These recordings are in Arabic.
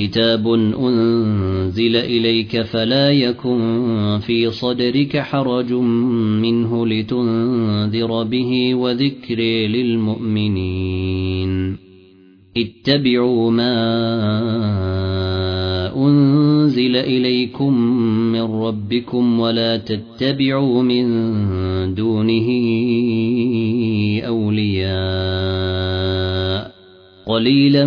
كتاب أنزل إليك فلا يكن في صدرك حرج منه لتنذر به وذكر للمؤمنين اتبعوا ما أنزل إليكم من ربكم ولا تتبعوا من دونه أولياء قليلا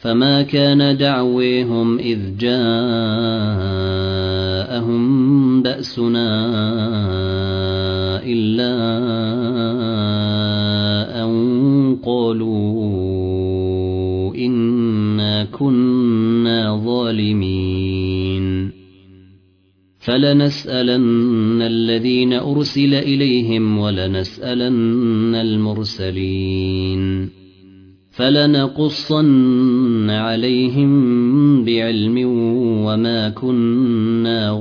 فما كان دعويهم إذ جاءهم بأسنا إلا أن قالوا إنا كنا ظالمين فلنسألن الذين أرسل إليهم ولنسألن المرسلين فلنقصن عليهم بعلم وما كنا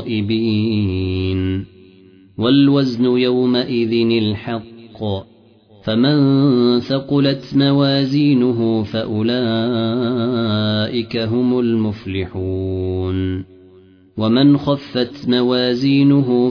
غائبين. والوزن يومئذ الحق فمن ثقلت موازينه فأولئك هم المفلحون. ومن خفت موازينه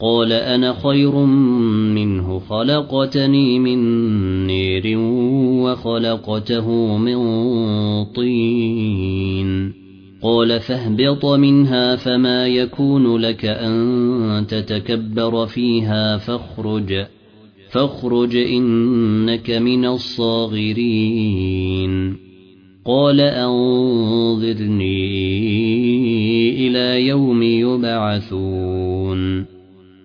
قال أنا خير منه خلقتني من نير وخلقته من طين. قال فاهبط منها فما يكون لك أن تتكبر فيها فاخرج فاخرج إنك من الصاغرين. قال أنظرني إلى يوم يبعثون.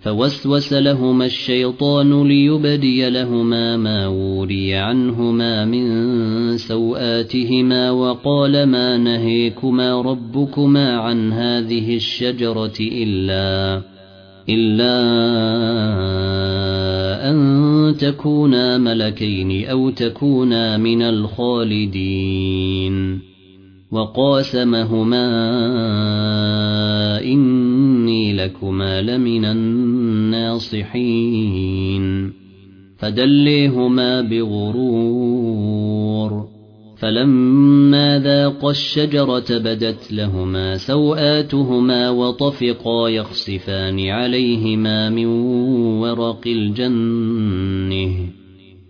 فوسوس لهما الشيطان ليبدي لهما ما وري عنهما من سوآتهما وقال ما نهيكما ربكما عن هذه الشجرة إلا إلا أن تكونا ملكين أو تكونا من الخالدين. وقاسمهما إني لكما لمن الناصحين. فدليهما بغرور. فلما ذاقا الشجرة بدت لهما سوآتهما وطفقا يخصفان عليهما من ورق الجنه.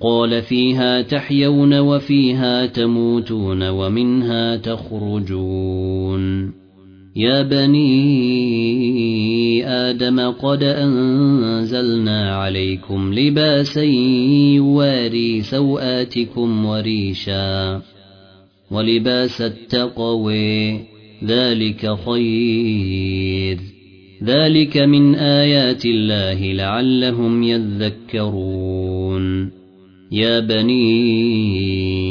قال فيها تحيون وفيها تموتون ومنها تخرجون. يا بني آدم قد أنزلنا عليكم لباسا يواري سوآتكم وريشا ولباس التقوي ذلك خير. ذلك من آيات الله لعلهم يذكرون. يا بني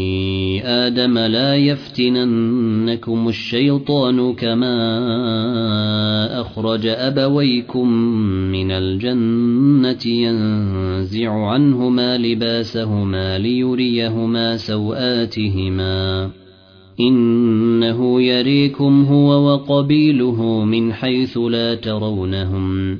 آدم لا يفتننكم الشيطان كما أخرج أبويكم من الجنة ينزع عنهما لباسهما ليريهما سوآتهما. إنه يريكم هو وقبيله من حيث لا ترونهم.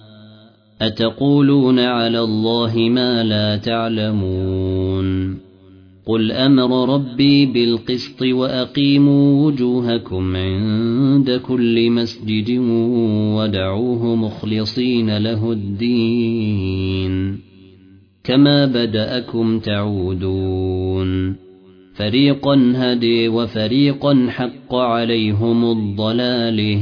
أتقولون على الله ما لا تعلمون قل أمر ربي بالقسط وأقيموا وجوهكم عند كل مسجد ودعوه مخلصين له الدين كما بدأكم تعودون فريقا هدي وفريقا حق عليهم الضلالة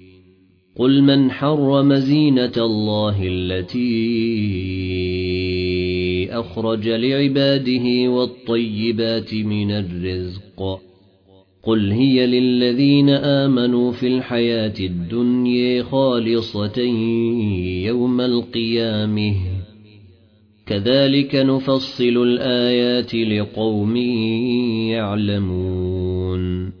قل من حرم زينة الله التي أخرج لعباده والطيبات من الرزق قل هي للذين آمنوا في الحياة الدنيا خالصة يوم القيامه كذلك نفصل الآيات لقوم يعلمون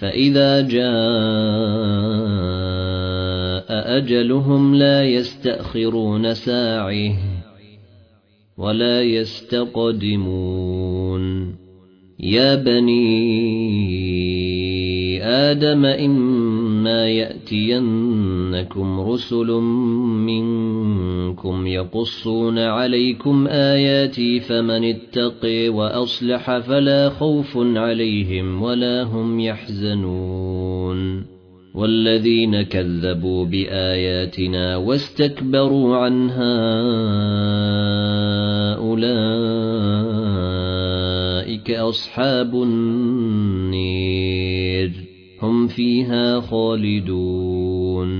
فإذا جاء أجلهم لا يستأخرون ساعه ولا يستقدمون. يا بني آدم إن إما يأتينكم رسل منكم يقصون عليكم آياتي فمن اتقي وأصلح فلا خوف عليهم ولا هم يحزنون والذين كذبوا بآياتنا واستكبروا عنها أولئك أصحاب النير هم فيها خالدون.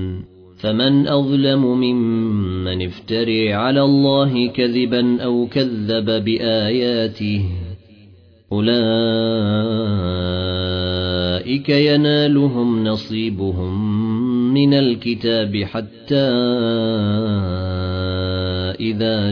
فمن أظلم ممن افتري على الله كذبا أو كذب بآياته أولئك ينالهم نصيبهم من الكتاب حتى إذا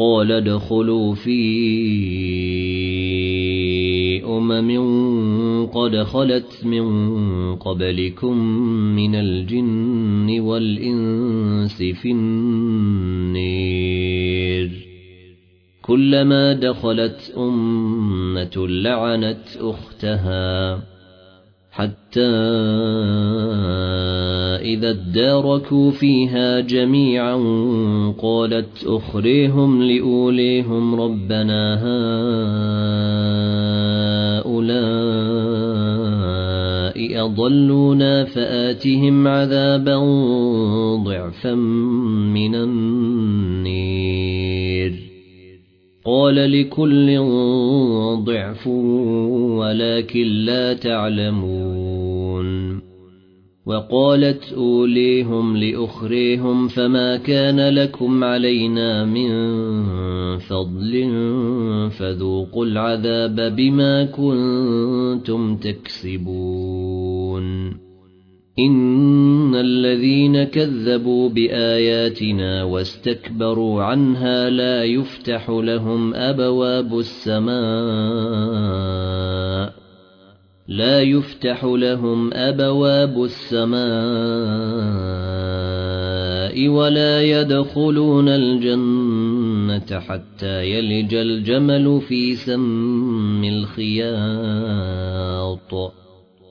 قال ادخلوا في أمم قد خلت من قبلكم من الجن والإنس في النير. كلما دخلت أمة لعنت أختها. حتى إذا اداركوا فيها جميعا قالت أخريهم لأوليهم ربنا هؤلاء أضلونا فآتهم عذابا ضعفا من النير. قال لكل ضعف ولكن لا تعلمون وقالت أوليهم لأخريهم فما كان لكم علينا من فضل فذوقوا العذاب بما كنتم تكسبون إن الذين كذبوا بآياتنا واستكبروا عنها لا يفتح لهم أبواب السماء لا يفتح لهم أبواب السماء ولا يدخلون الجنة حتى يلج الجمل في سم الخياط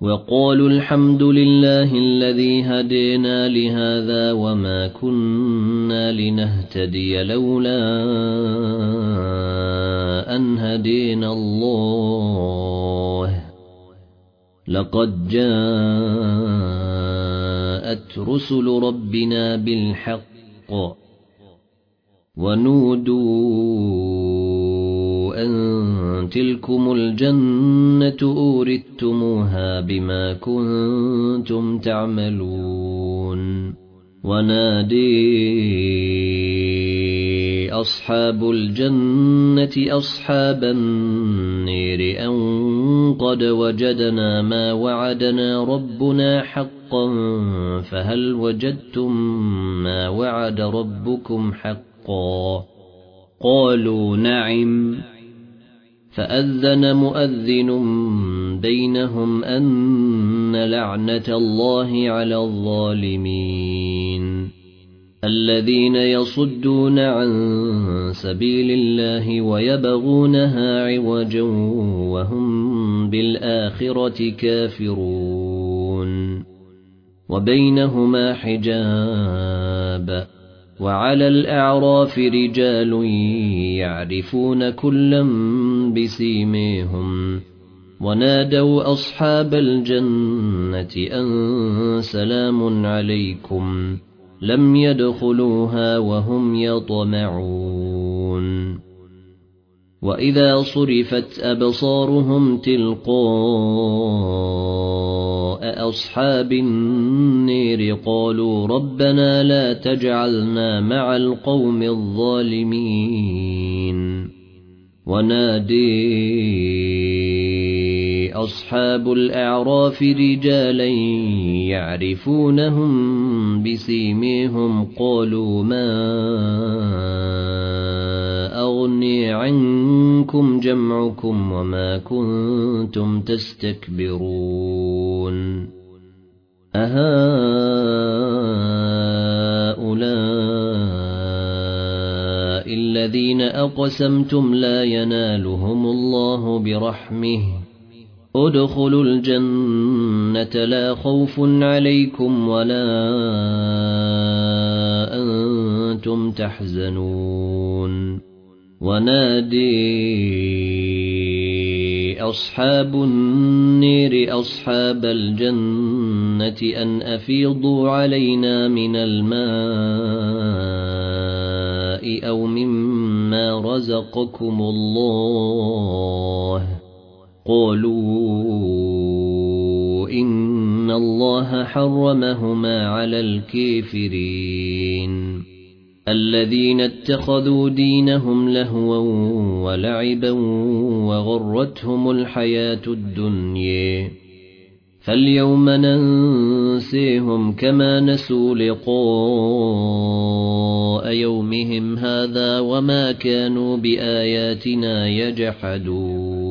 وقالوا الحمد لله الذي هدينا لهذا وما كنا لنهتدي لولا أن هدينا الله. لقد جاءت رسل ربنا بالحق ونودوا أن تلكم الجنة أورثتموها بما كنتم تعملون. ونادي أصحاب الجنة أصحاب النير أن قد وجدنا ما وعدنا ربنا حقا فهل وجدتم ما وعد ربكم حقا؟ قالوا نعم. فأذن مؤذن بينهم أن لعنة الله على الظالمين. الذين يصدون عن سبيل الله ويبغونها عوجا وهم بالآخرة كافرون. وبينهما حجاب. وعلى الأعراف رجال يعرفون كلا بسيميهم ونادوا أصحاب الجنة أن سلام عليكم لم يدخلوها وهم يطمعون وإذا صرفت أبصارهم تلقاء أصحاب النير قالوا ربنا لا تجعلنا مع القوم الظالمين ونادي أصحاب الأعراف رجالا يعرفونهم بسيميهم قالوا ما أغني عنكم جمعكم وما كنتم تستكبرون أهؤلاء الذين أقسمتم لا ينالهم الله برحمه. ادخلوا الجنة لا خوف عليكم ولا أنتم تحزنون. ونادي أصحاب النير أصحاب الجنة أن أفيضوا علينا من الماء أو مما رزقكم الله. قالوا إن الله حرمهما على الكافرين. الذين اتخذوا دينهم لهوا ولعبا وغرتهم الحياة الدنيا. فاليوم ننسيهم كما نسوا لقاء يومهم هذا وما كانوا بآياتنا يجحدون.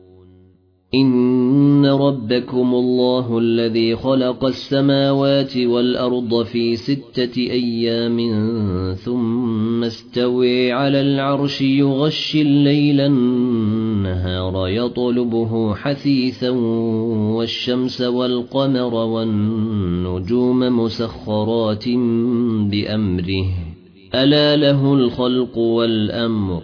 إن ربكم الله الذي خلق السماوات والأرض في ستة أيام ثم استوي على العرش يغشي الليل النهار يطلبه حثيثا والشمس والقمر والنجوم مسخرات بأمره ألا له الخلق والأمر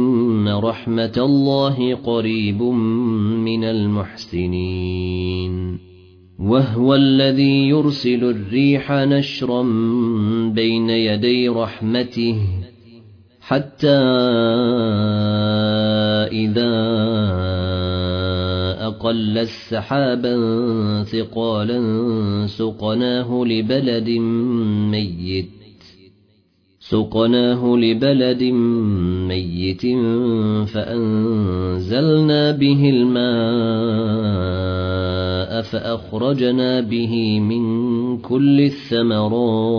رحمة الله قريب من المحسنين. وهو الذي يرسل الريح نشرا بين يدي رحمته حتى إذا أقل السحابا ثقالا سقناه لبلد ميت. سقناه لبلد ميت فأنزلنا به الماء فأخرجنا به من كل الثمرات.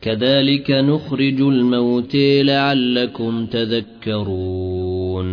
كذلك نخرج الموت لعلكم تذكرون.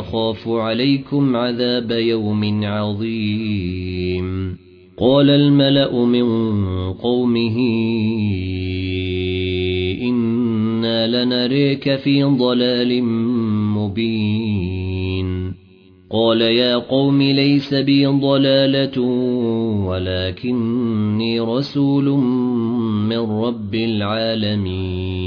أخاف عليكم عذاب يوم عظيم. قال الملأ من قومه إنا لنريك في ضلال مبين. قال يا قوم ليس بي ضلالة ولكني رسول من رب العالمين.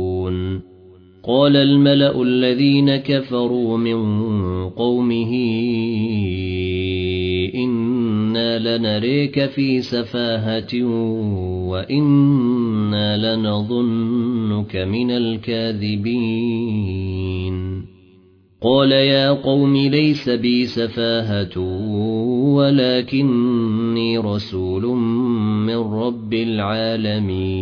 قال الملأ الذين كفروا من قومه إنا لنريك في سفاهة وإنا لنظنك من الكاذبين. قال يا قوم ليس بي سفاهة ولكني رسول من رب العالمين.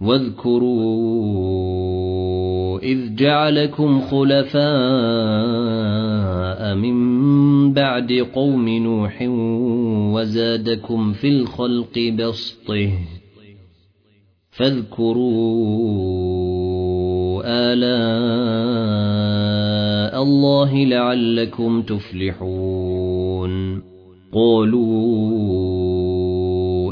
واذكروا إذ جعلكم خلفاء من بعد قوم نوح وزادكم في الخلق بسطه فاذكروا آلاء الله لعلكم تفلحون قالوا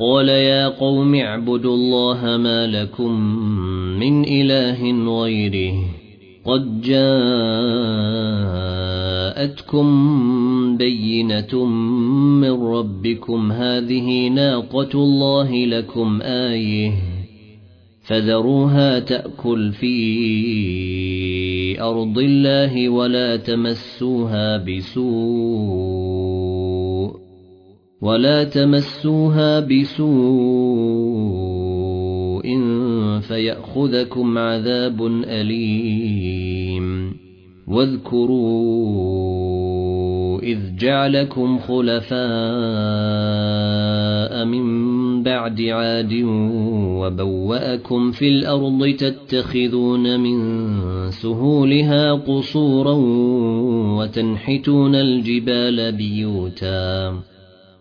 قال يا قوم اعبدوا الله ما لكم من إله غيره. قد جاءتكم بينة من ربكم هذه ناقة الله لكم آية. فذروها تأكل في أرض الله ولا تمسوها بسوء. ولا تمسوها بسوء فيأخذكم عذاب أليم واذكروا إذ جعلكم خلفاء من بعد عاد وبواكم في الأرض تتخذون من سهولها قصورا وتنحتون الجبال بيوتا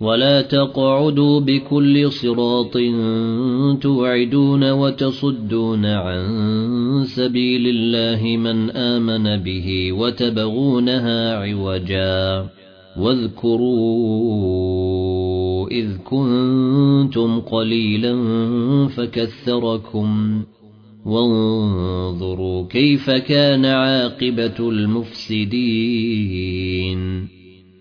ولا تقعدوا بكل صراط توعدون وتصدون عن سبيل الله من آمن به وتبغونها عوجا واذكروا إذ كنتم قليلا فكثركم وانظروا كيف كان عاقبة المفسدين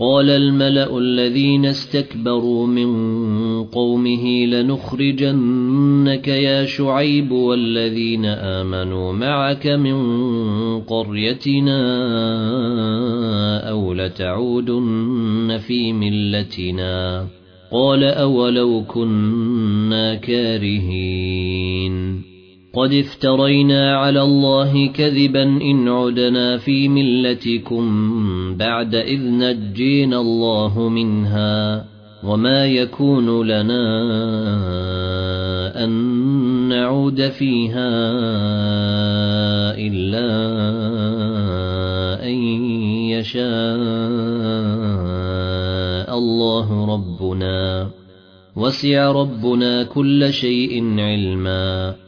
قال الملأ الذين استكبروا من قومه لنخرجنك يا شعيب والذين آمنوا معك من قريتنا أو لتعودن في ملتنا قال أولو كنا كارهين قد افترينا على الله كذبا إن عدنا في ملتكم بعد إذ نجينا الله منها وما يكون لنا أن نعود فيها إلا أن يشاء الله ربنا وسع ربنا كل شيء علما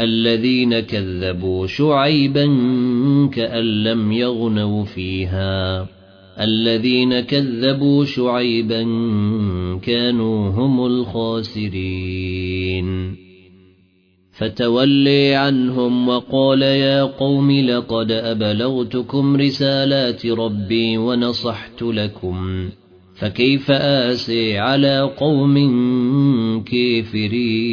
الذين كذبوا شعيبا كأن لم يغنوا فيها. الذين كذبوا شعيبا كانوا هم الخاسرين. فتولي عنهم وقال يا قوم لقد أبلغتكم رسالات ربي ونصحت لكم. فكيف آسي على قوم كافرين؟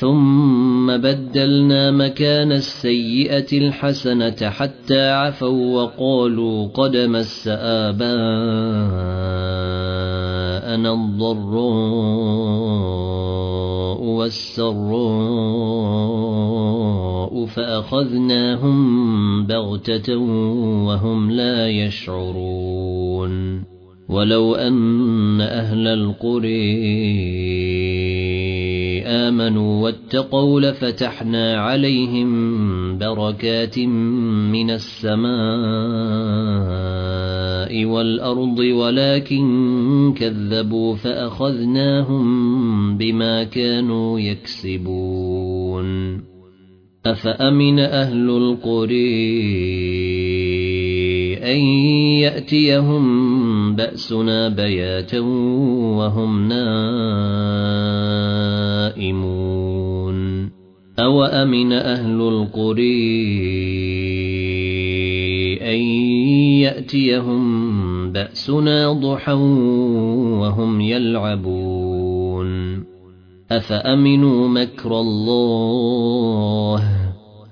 ثم بدلنا مكان السيئة الحسنة حتى عفوا وقالوا قد مس آباءنا الضراء والسراء فأخذناهم بغتة وهم لا يشعرون. ولو أن أهل القرى آمنوا واتقوا لفتحنا عليهم بركات من السماء والأرض ولكن كذبوا فأخذناهم بما كانوا يكسبون. أفأمن أهل القرى أن يأتيهم بأسنا بياتا وهم نائمون. أوأمن أهل القري أن يأتيهم بأسنا ضحى وهم يلعبون؟ أفأمنوا مكر الله؟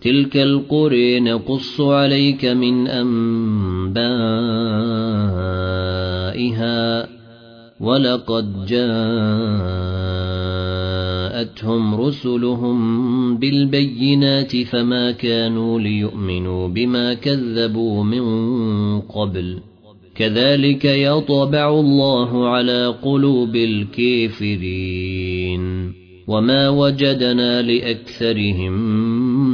تلك القرى نقص عليك من أنبائها ولقد جاءتهم رسلهم بالبينات فما كانوا ليؤمنوا بما كذبوا من قبل كذلك يطبع الله على قلوب الكافرين وما وجدنا لأكثرهم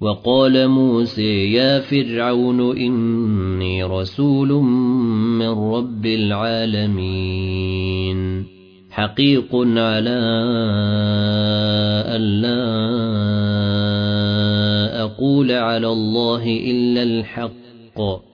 وقال موسى يا فرعون إني رسول من رب العالمين. حقيق على ألا أقول على الله إلا الحق.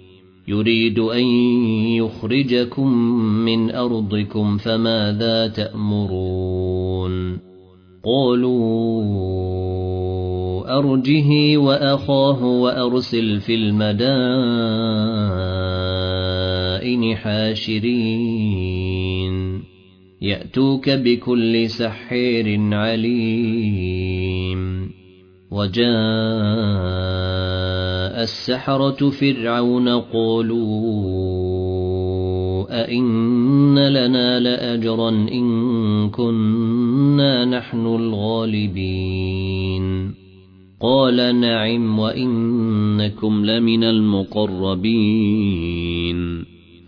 يريد أن يخرجكم من أرضكم فماذا تأمرون؟ قالوا أرجه وأخاه وأرسل في المدائن حاشرين. يأتوك بكل سحير عليم. وجاء السحرة فرعون قالوا أئن لنا لأجرا إن كنا نحن الغالبين. قال نعم وإنكم لمن المقربين.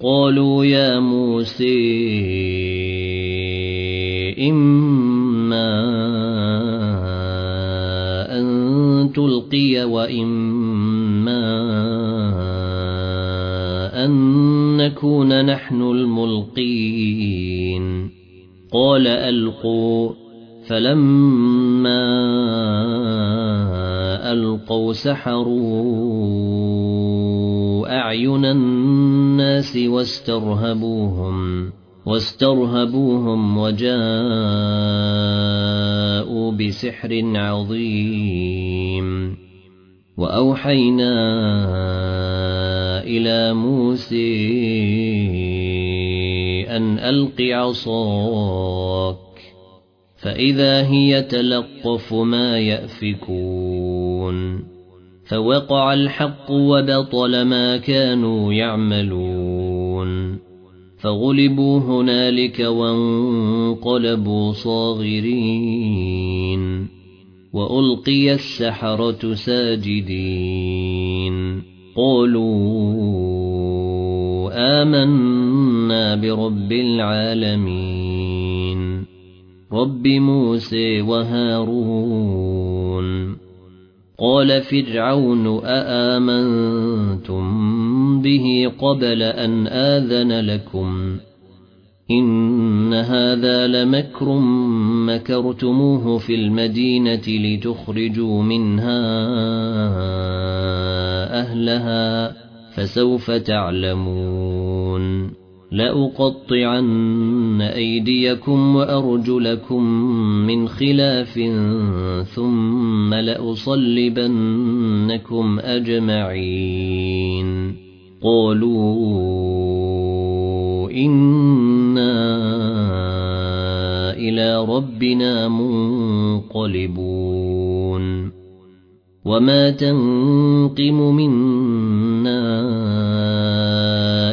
قالوا يا موسى إما تلقي وإما أن نكون نحن الملقين. قال ألقوا. فلما ألقوا سحروا أعين الناس واسترهبوهم واسترهبوهم وجاءوا بسحر عظيم. وأوحينا إلى موسى أن ألق عصاك فإذا هي تلقف ما يأفكون. فوقع الحق وبطل ما كانوا يعملون. فغلبوا هنالك وانقلبوا صاغرين. وألقي السحرة ساجدين. قالوا آمنا برب العالمين. رب موسى وهارون. قال فرعون أآمنتم به قبل أن آذن لكم؟ إن هذا لمكر مكرتموه في المدينة لتخرجوا منها أهلها فسوف تعلمون لاقطعن ايديكم وارجلكم من خلاف ثم لاصلبنكم اجمعين قالوا أنا إلى ربنا منقلبون وما تنقم منا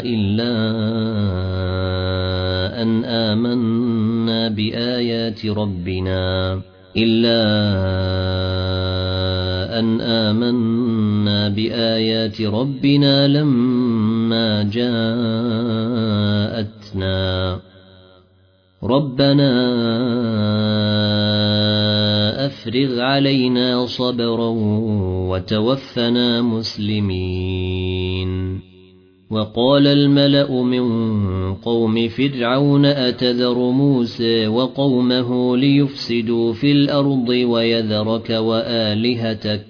الا أن آمنا بآيات ربنا إلا أن آمنا بآيات ربنا لما جاءتنا. ربنا أفرغ علينا صبرا وتوفنا مسلمين. وقال الملأ من قوم فرعون أتذر موسى وقومه ليفسدوا في الأرض ويذرك وآلهتك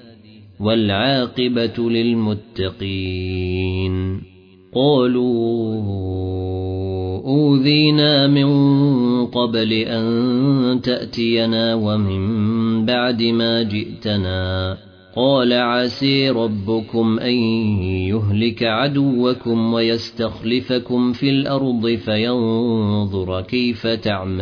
والعاقبة للمتقين. قالوا أوذينا من قبل أن تأتينا ومن بعد ما جئتنا. قال عسي ربكم أن يهلك عدوكم ويستخلفكم في الأرض فينظر كيف تعملون.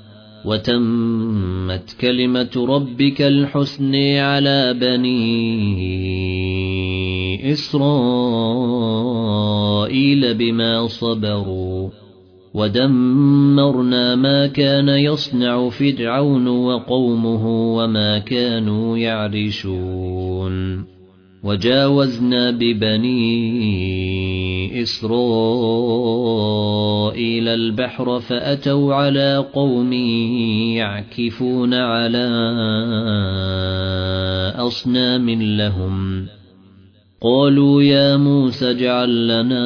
وتمت كلمة ربك الحسن على بني إسرائيل بما صبروا ودمرنا ما كان يصنع فرعون وقومه وما كانوا يعرشون وجاوزنا ببني إسرائيل البحر فأتوا على قوم يعكفون على أصنام لهم. قالوا يا موسى اجعل لنا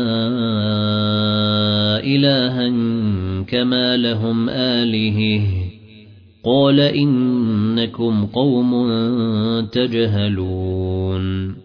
إلها كما لهم آله. قال إنكم قوم تجهلون.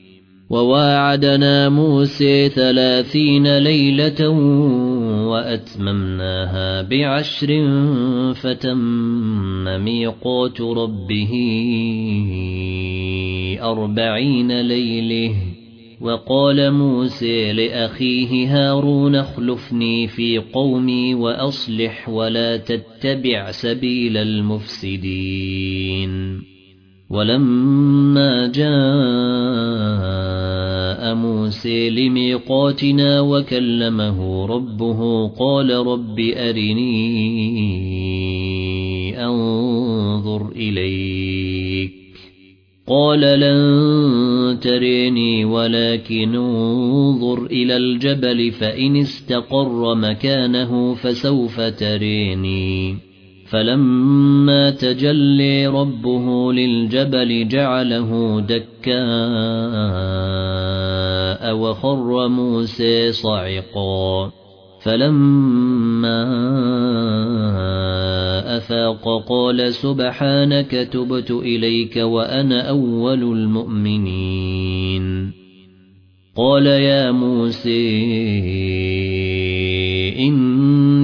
وواعدنا موسى ثلاثين ليلة وأتممناها بعشر فتم ميقات ربه أربعين ليلة. وقال موسى لأخيه هارون اخلفني في قومي وأصلح ولا تتبع سبيل المفسدين. ولما جاء موسى لميقاتنا وكلمه ربه قال رب أرني أنظر إليك قال لن تريني ولكن انظر إلى الجبل فإن استقر مكانه فسوف تريني فلما تجلي ربه للجبل جعله دكاء وخر موسى صعقا. فلما أفاق قال سبحانك تبت إليك وأنا أول المؤمنين. قال يا موسى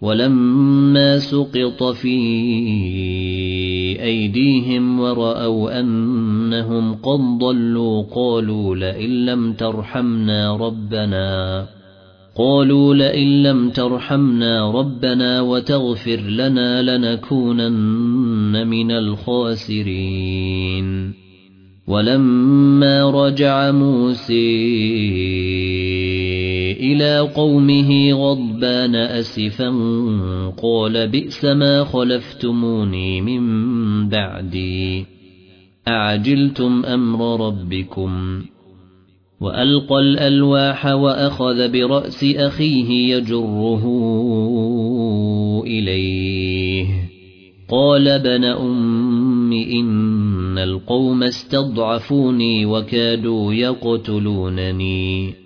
ولما سقط في أيديهم ورأوا أنهم قد ضلوا قالوا لئن لم ترحمنا ربنا قالوا لئن لم ترحمنا ربنا وتغفر لنا لنكونن من الخاسرين. ولما رجع موسى إلى قومه غضبان أسفا قال بئس ما خلفتموني من بعدي. أعجلتم أمر ربكم. وألقى الألواح وأخذ برأس أخيه يجره إليه. قال بن أم إن القوم استضعفوني وكادوا يقتلونني.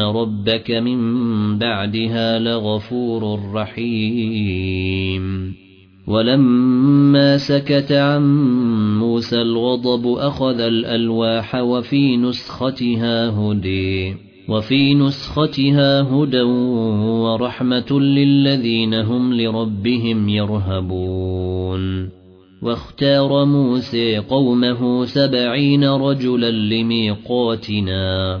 ربك من بعدها لغفور رحيم. ولما سكت عن موسى الغضب أخذ الألواح وفي نسختها هدي وفي نسختها هدى ورحمة للذين هم لربهم يرهبون. واختار موسى قومه سبعين رجلا لميقاتنا.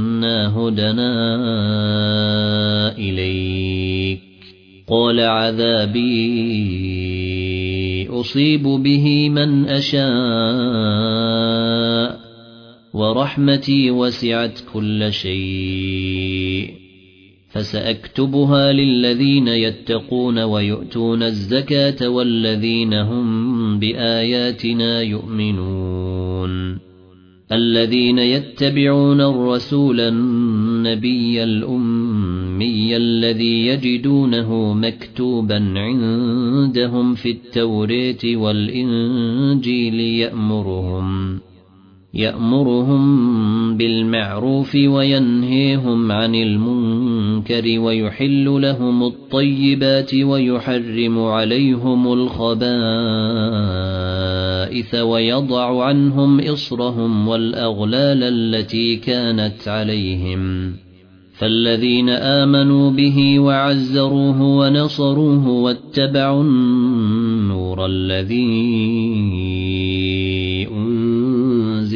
إنا هدنا إليك. قال عذابي أصيب به من أشاء ورحمتي وسعت كل شيء. فسأكتبها للذين يتقون ويؤتون الزكاة والذين هم بآياتنا يؤمنون. الذين يتبعون الرسول النبي الأمي الذي يجدونه مكتوبا عندهم في التوراه والإنجيل يأمرهم. يأمرهم بالمعروف وينهيهم عن المنكر ويحل لهم الطيبات ويحرم عليهم الخبائث ويضع عنهم إصرهم والأغلال التي كانت عليهم. فالذين آمنوا به وعزروه ونصروه واتبعوا النور الذي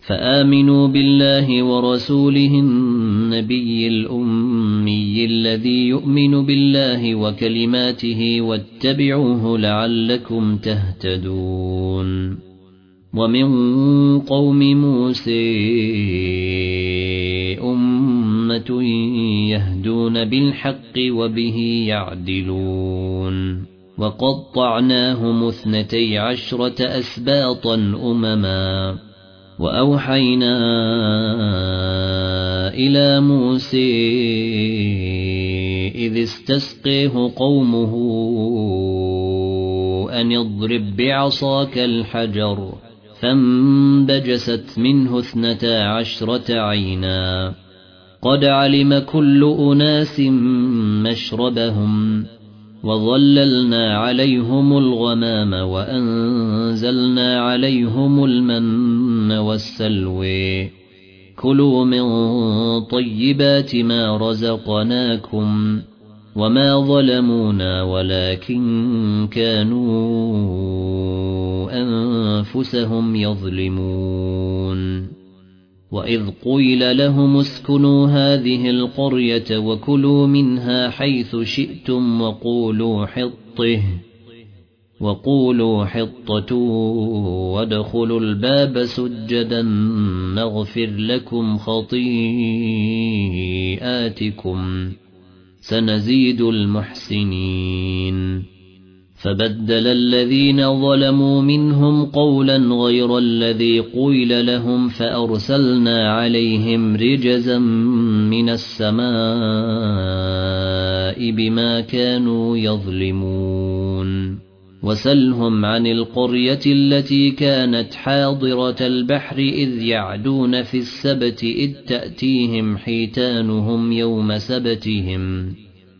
فآمنوا بالله ورسوله النبي الأمي الذي يؤمن بالله وكلماته واتبعوه لعلكم تهتدون. ومن قوم موسى أمة يهدون بالحق وبه يعدلون. وقطعناهم اثنتي عشرة أسباطا أمما. وأوحينا إلى موسى إذ استسقيه قومه أن اضرب بعصاك الحجر فانبجست منه اثنتا عشرة عينا قد علم كل أناس مشربهم وظللنا عليهم الغمام وأنزلنا عليهم المن والسلوي كلوا من طيبات ما رزقناكم وما ظلمونا ولكن كانوا أنفسهم يظلمون. وإذ قيل لهم اسكنوا هذه القرية وكلوا منها حيث شئتم وقولوا حطه وقولوا حطة وادخلوا الباب سجدا نغفر لكم خطيئاتكم سنزيد المحسنين فبدل الذين ظلموا منهم قولا غير الذي قيل لهم فأرسلنا عليهم رجزا من السماء بما كانوا يظلمون. وسلهم عن القرية التي كانت حاضرة البحر إذ يعدون في السبت إذ تأتيهم حيتانهم يوم سبتهم.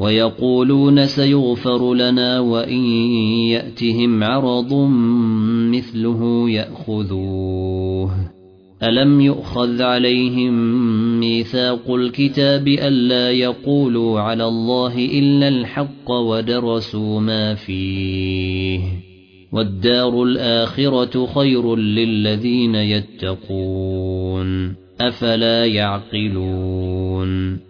ويقولون سيغفر لنا وإن يأتهم عرض مثله يأخذوه. ألم يؤخذ عليهم ميثاق الكتاب ألا يقولوا على الله إلا الحق ودرسوا ما فيه؟ والدار الآخرة خير للذين يتقون. أفلا يعقلون؟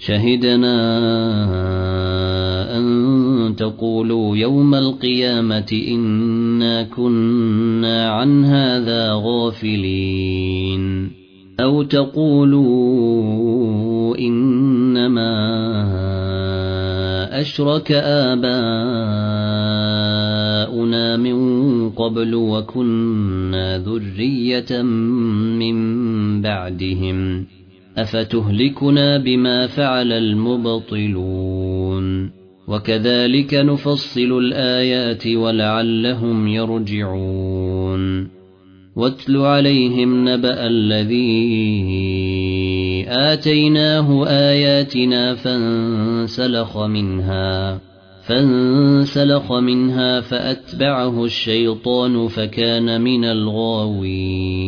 شهدنا أن تقولوا يوم القيامة إنا كنا عن هذا غافلين. أو تقولوا إنما أشرك آباؤنا من قبل وكنا ذرية من بعدهم. افتهلكنا بما فعل المبطلون وكذلك نفصل الايات ولعلهم يرجعون واتل عليهم نبا الذي اتيناه اياتنا فانسلخ منها فانسلخ منها فاتبعه الشيطان فكان من الغاوين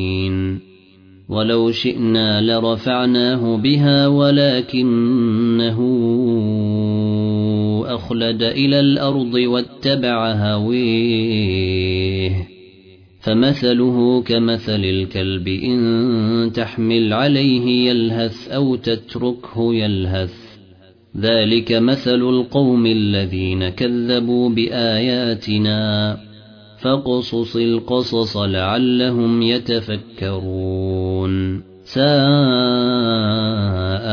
ولو شئنا لرفعناه بها ولكنه أخلد إلى الأرض واتبع هويه فمثله كمثل الكلب إن تحمل عليه يلهث أو تتركه يلهث ذلك مثل القوم الذين كذبوا بآياتنا فاقصص القصص لعلهم يتفكرون. ساء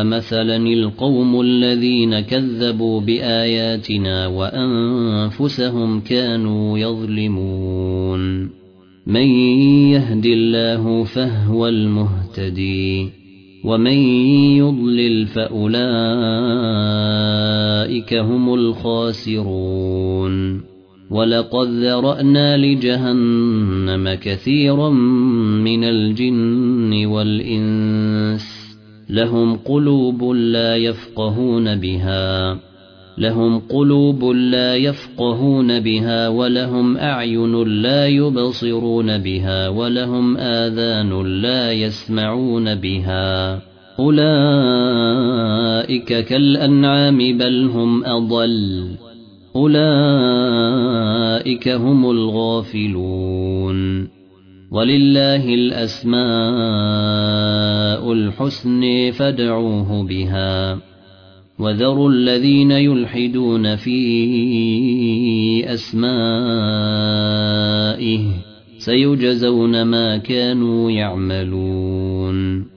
مثلا القوم الذين كذبوا بآياتنا وأنفسهم كانوا يظلمون. من يهد الله فهو المهتدي ومن يضلل فأولئك هم الخاسرون. ولقد ذرانا لجهنم كثيرا من الجن والانس لهم قلوب لا يفقهون بها لهم قلوب لا يفقهون بها ولهم أعين لا يبصرون بها ولهم آذان لا يسمعون بها أولئك كالأنعام بل هم أضل أولئك هم الغافلون. ولله الأسماء الحسن فادعوه بها. وذروا الذين يلحدون في أسمائه سيجزون ما كانوا يعملون.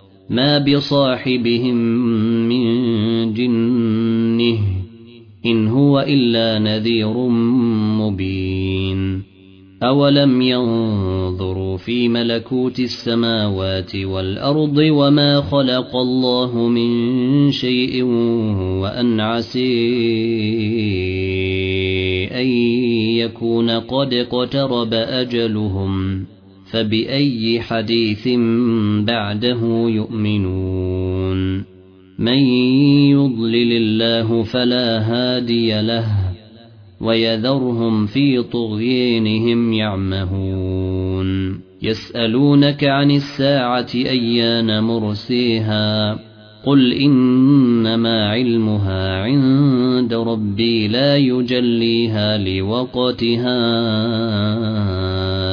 ما بصاحبهم من جنه إن هو إلا نذير مبين أولم ينظروا في ملكوت السماوات والأرض وما خلق الله من شيء وأن عسي أن يكون قد اقترب أجلهم فبأي حديث بعده يؤمنون؟ من يضلل الله فلا هادي له ويذرهم في طغيانهم يعمهون. يسألونك عن الساعة أيان مرسيها؟ قل إنما علمها عند ربي لا يجليها لوقتها.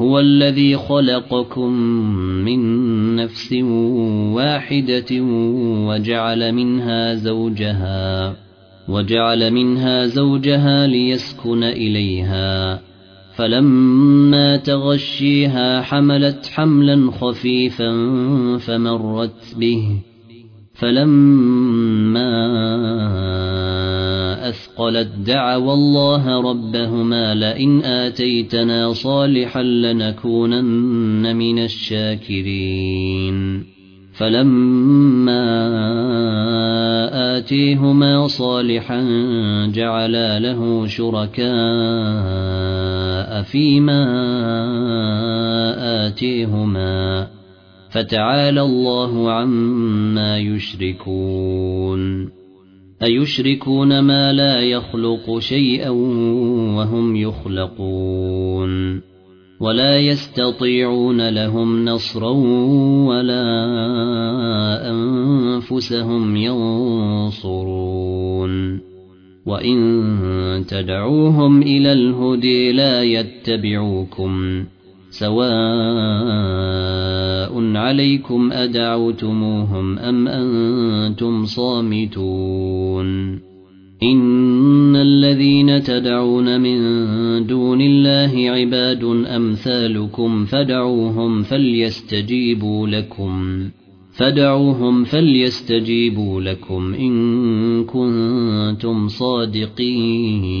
هو الذي خلقكم من نفس واحدة وجعل منها زوجها وجعل منها زوجها ليسكن إليها. فلما تغشيها حملت حملا خفيفا فمرت به. فلما أثقلت دعوا الله ربهما لئن آتيتنا صالحا لنكونن من الشاكرين فلما آتيهما صالحا جعلا له شركاء فيما آتيهما فتعالى الله عما يشركون أيشركون ما لا يخلق شيئا وهم يخلقون ولا يستطيعون لهم نصرا ولا أنفسهم ينصرون وإن تدعوهم إلى الهدي لا يتبعوكم سواء عليكم أدعوتموهم أم أنتم صامتون. إن الذين تدعون من دون الله عباد أمثالكم فدعوهم فليستجيبوا لكم. فدعوهم فليستجيبوا لكم إن كنتم صادقين.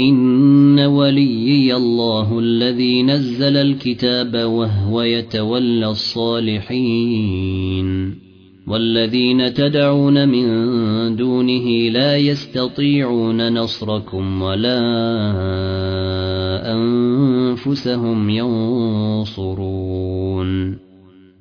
إن وليي الله الذي نزل الكتاب وهو يتولى الصالحين. والذين تدعون من دونه لا يستطيعون نصركم ولا أنفسهم ينصرون.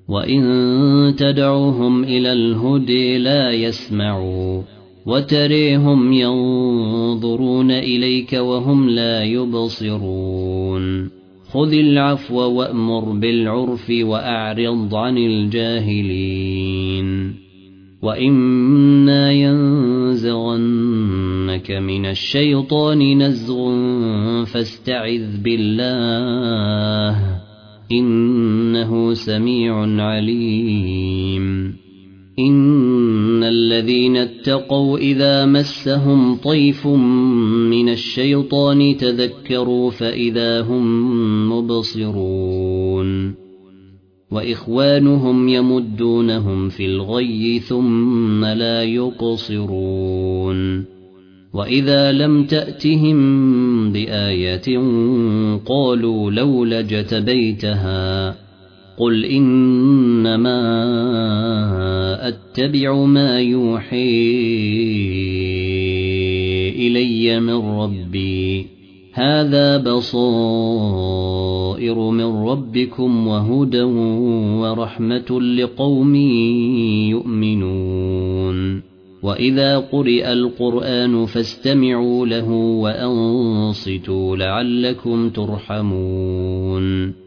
وإن تدعوهم إلى الهدي لا يسمعوا. وتريهم ينظرون إليك وهم لا يبصرون. خذ العفو وأمر بالعرف وأعرض عن الجاهلين. وإما ينزغنك من الشيطان نزغ فاستعذ بالله. إنه سميع عليم. إن الذين اتقوا إذا مسهم طيف من الشيطان تذكروا فإذا هم مبصرون وإخوانهم يمدونهم في الغي ثم لا يقصرون وإذا لم تأتهم بآية قالوا لولا جتبيتها قل إنما أتبع ما يوحي إلي من ربي. هذا بصائر من ربكم وهدى ورحمة لقوم يؤمنون. وإذا قرئ القرآن فاستمعوا له وأنصتوا لعلكم ترحمون.